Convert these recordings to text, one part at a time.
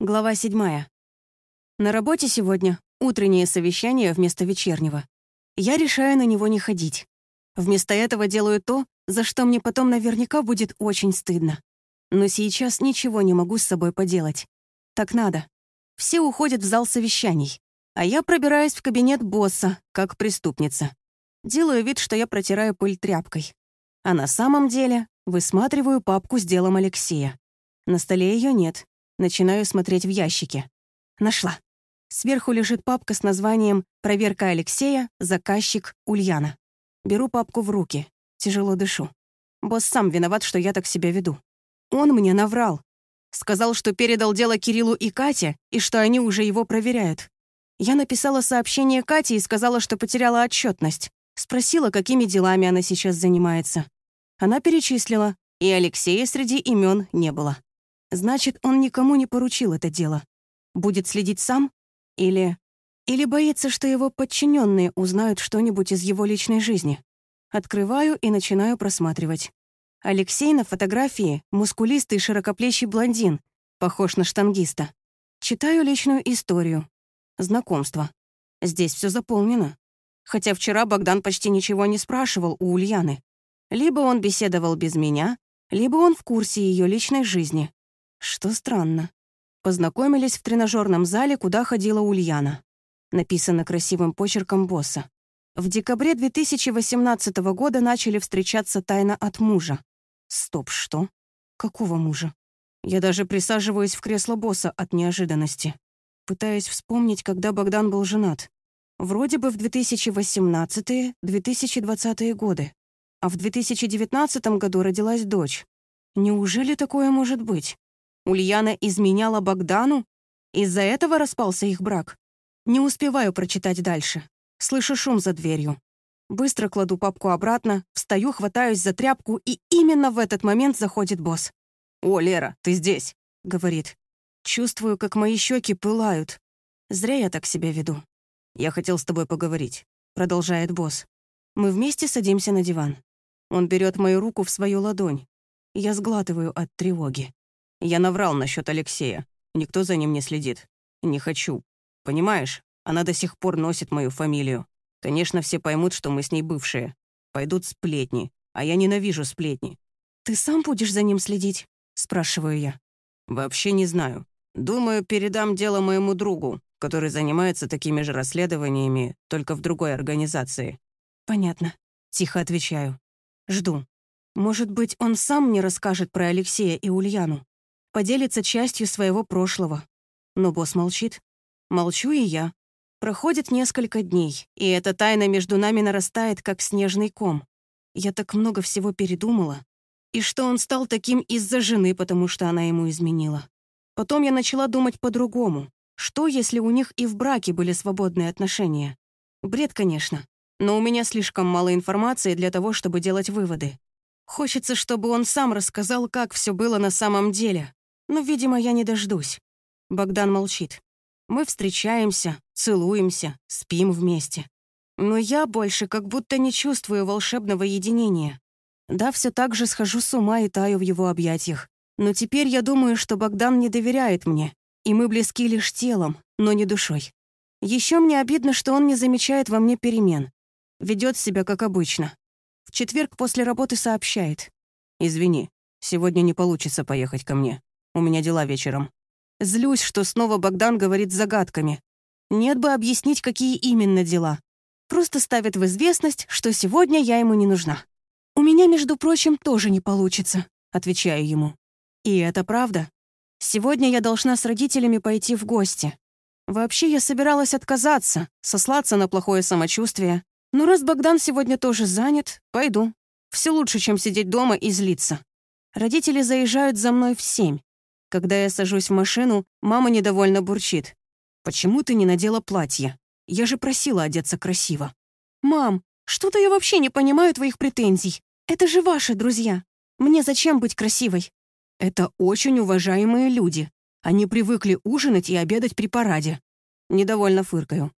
Глава седьмая. На работе сегодня утреннее совещание вместо вечернего. Я решаю на него не ходить. Вместо этого делаю то, за что мне потом наверняка будет очень стыдно. Но сейчас ничего не могу с собой поделать. Так надо. Все уходят в зал совещаний, а я пробираюсь в кабинет босса, как преступница. Делаю вид, что я протираю пыль тряпкой. А на самом деле высматриваю папку с делом Алексея. На столе ее нет, Начинаю смотреть в ящике. Нашла. Сверху лежит папка с названием «Проверка Алексея. Заказчик Ульяна». Беру папку в руки. Тяжело дышу. Босс сам виноват, что я так себя веду. Он мне наврал. Сказал, что передал дело Кириллу и Кате, и что они уже его проверяют. Я написала сообщение Кате и сказала, что потеряла отчетность. Спросила, какими делами она сейчас занимается. Она перечислила, и Алексея среди имен не было. Значит, он никому не поручил это дело. Будет следить сам? Или... Или боится, что его подчиненные узнают что-нибудь из его личной жизни? Открываю и начинаю просматривать. Алексей на фотографии — мускулистый широкоплечий блондин, похож на штангиста. Читаю личную историю. Знакомство. Здесь все заполнено. Хотя вчера Богдан почти ничего не спрашивал у Ульяны. Либо он беседовал без меня, либо он в курсе ее личной жизни. Что странно. Познакомились в тренажерном зале, куда ходила Ульяна. Написано красивым почерком босса. В декабре 2018 года начали встречаться тайно от мужа. Стоп, что? Какого мужа? Я даже присаживаюсь в кресло босса от неожиданности. Пытаюсь вспомнить, когда Богдан был женат. Вроде бы в 2018-2020 годы. А в 2019 году родилась дочь. Неужели такое может быть? Ульяна изменяла Богдану? Из-за этого распался их брак? Не успеваю прочитать дальше. Слышу шум за дверью. Быстро кладу папку обратно, встаю, хватаюсь за тряпку, и именно в этот момент заходит босс. «О, Лера, ты здесь!» — говорит. Чувствую, как мои щеки пылают. Зря я так себя веду. «Я хотел с тобой поговорить», — продолжает босс. Мы вместе садимся на диван. Он берет мою руку в свою ладонь. Я сглатываю от тревоги. Я наврал насчет Алексея. Никто за ним не следит. Не хочу. Понимаешь, она до сих пор носит мою фамилию. Конечно, все поймут, что мы с ней бывшие. Пойдут сплетни, а я ненавижу сплетни. «Ты сам будешь за ним следить?» — спрашиваю я. «Вообще не знаю. Думаю, передам дело моему другу, который занимается такими же расследованиями, только в другой организации». «Понятно», — тихо отвечаю. «Жду. Может быть, он сам мне расскажет про Алексея и Ульяну поделится частью своего прошлого. Но босс молчит. Молчу и я. Проходит несколько дней, и эта тайна между нами нарастает, как снежный ком. Я так много всего передумала. И что он стал таким из-за жены, потому что она ему изменила. Потом я начала думать по-другому. Что, если у них и в браке были свободные отношения? Бред, конечно. Но у меня слишком мало информации для того, чтобы делать выводы. Хочется, чтобы он сам рассказал, как все было на самом деле. Но, видимо, я не дождусь. Богдан молчит. Мы встречаемся, целуемся, спим вместе. Но я больше как будто не чувствую волшебного единения. Да, все так же схожу с ума и таю в его объятиях. Но теперь я думаю, что Богдан не доверяет мне, и мы близки лишь телом, но не душой. Еще мне обидно, что он не замечает во мне перемен. Ведет себя как обычно. В четверг после работы сообщает. «Извини, сегодня не получится поехать ко мне. У меня дела вечером. Злюсь, что снова Богдан говорит загадками. Нет бы объяснить, какие именно дела. Просто ставит в известность, что сегодня я ему не нужна. «У меня, между прочим, тоже не получится», — отвечаю ему. И это правда. Сегодня я должна с родителями пойти в гости. Вообще я собиралась отказаться, сослаться на плохое самочувствие. Но раз Богдан сегодня тоже занят, пойду. Все лучше, чем сидеть дома и злиться. Родители заезжают за мной в семь. Когда я сажусь в машину, мама недовольно бурчит. «Почему ты не надела платье? Я же просила одеться красиво». «Мам, что-то я вообще не понимаю твоих претензий. Это же ваши друзья. Мне зачем быть красивой?» «Это очень уважаемые люди. Они привыкли ужинать и обедать при параде». Недовольно фыркаю.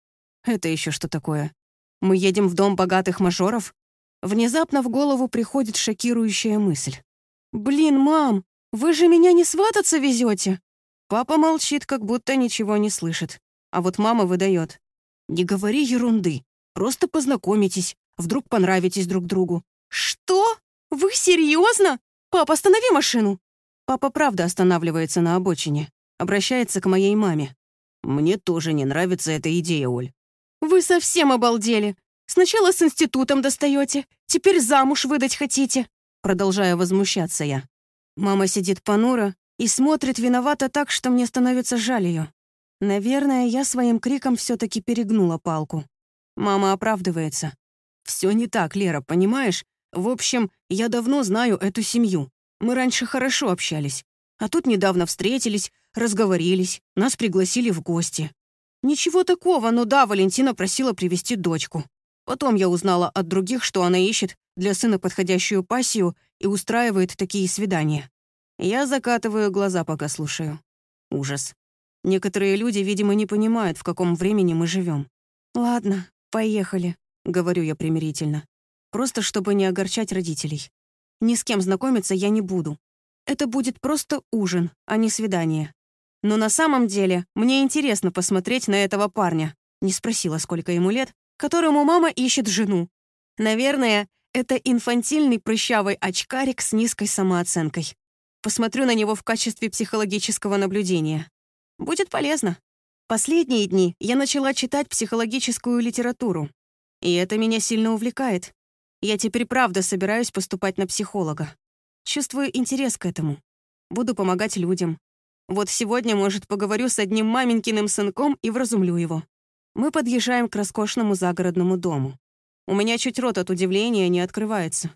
«Это еще что такое? Мы едем в дом богатых мажоров?» Внезапно в голову приходит шокирующая мысль. «Блин, мам, вы же меня не свататься везете? Папа молчит, как будто ничего не слышит. А вот мама выдает. «Не говори ерунды. Просто познакомитесь. Вдруг понравитесь друг другу». «Что? Вы серьезно? Папа, останови машину!» Папа правда останавливается на обочине. Обращается к моей маме. «Мне тоже не нравится эта идея, Оль». «Вы совсем обалдели. Сначала с институтом достаете, теперь замуж выдать хотите». Продолжаю возмущаться я. Мама сидит понуро и смотрит виновато так, что мне становится жаль ее. Наверное, я своим криком все таки перегнула палку. Мама оправдывается. Все не так, Лера, понимаешь? В общем, я давно знаю эту семью. Мы раньше хорошо общались. А тут недавно встретились, разговорились, нас пригласили в гости. Ничего такого, но да, Валентина просила привести дочку. Потом я узнала от других, что она ищет для сына подходящую пассию и устраивает такие свидания. Я закатываю глаза, пока слушаю. Ужас. Некоторые люди, видимо, не понимают, в каком времени мы живем. «Ладно, поехали», — говорю я примирительно. Просто чтобы не огорчать родителей. Ни с кем знакомиться я не буду. Это будет просто ужин, а не свидание. Но на самом деле мне интересно посмотреть на этого парня. Не спросила, сколько ему лет, которому мама ищет жену. Наверное, это инфантильный прыщавый очкарик с низкой самооценкой. Посмотрю на него в качестве психологического наблюдения. Будет полезно. Последние дни я начала читать психологическую литературу. И это меня сильно увлекает. Я теперь правда собираюсь поступать на психолога. Чувствую интерес к этому. Буду помогать людям. Вот сегодня, может, поговорю с одним маменькиным сынком и вразумлю его. Мы подъезжаем к роскошному загородному дому. У меня чуть рот от удивления не открывается.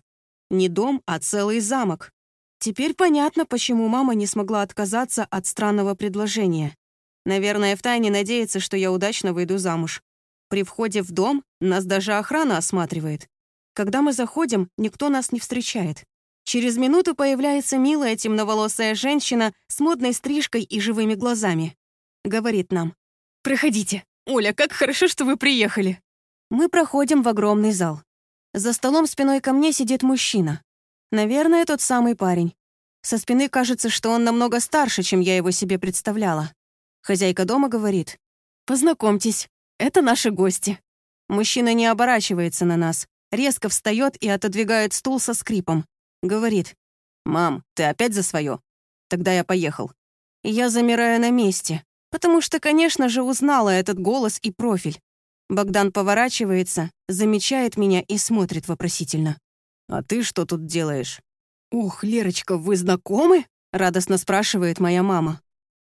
Не дом, а целый замок. Теперь понятно, почему мама не смогла отказаться от странного предложения. Наверное, втайне надеется, что я удачно выйду замуж. При входе в дом нас даже охрана осматривает. Когда мы заходим, никто нас не встречает. Через минуту появляется милая темноволосая женщина с модной стрижкой и живыми глазами. Говорит нам. «Проходите. «Оля, как хорошо, что вы приехали!» Мы проходим в огромный зал. За столом спиной ко мне сидит мужчина. Наверное, тот самый парень. Со спины кажется, что он намного старше, чем я его себе представляла. Хозяйка дома говорит. «Познакомьтесь, это наши гости». Мужчина не оборачивается на нас, резко встает и отодвигает стул со скрипом. Говорит. «Мам, ты опять за свое? Тогда я поехал». Я замираю на месте потому что, конечно же, узнала этот голос и профиль. Богдан поворачивается, замечает меня и смотрит вопросительно. «А ты что тут делаешь?» «Ух, Лерочка, вы знакомы?» — радостно спрашивает моя мама.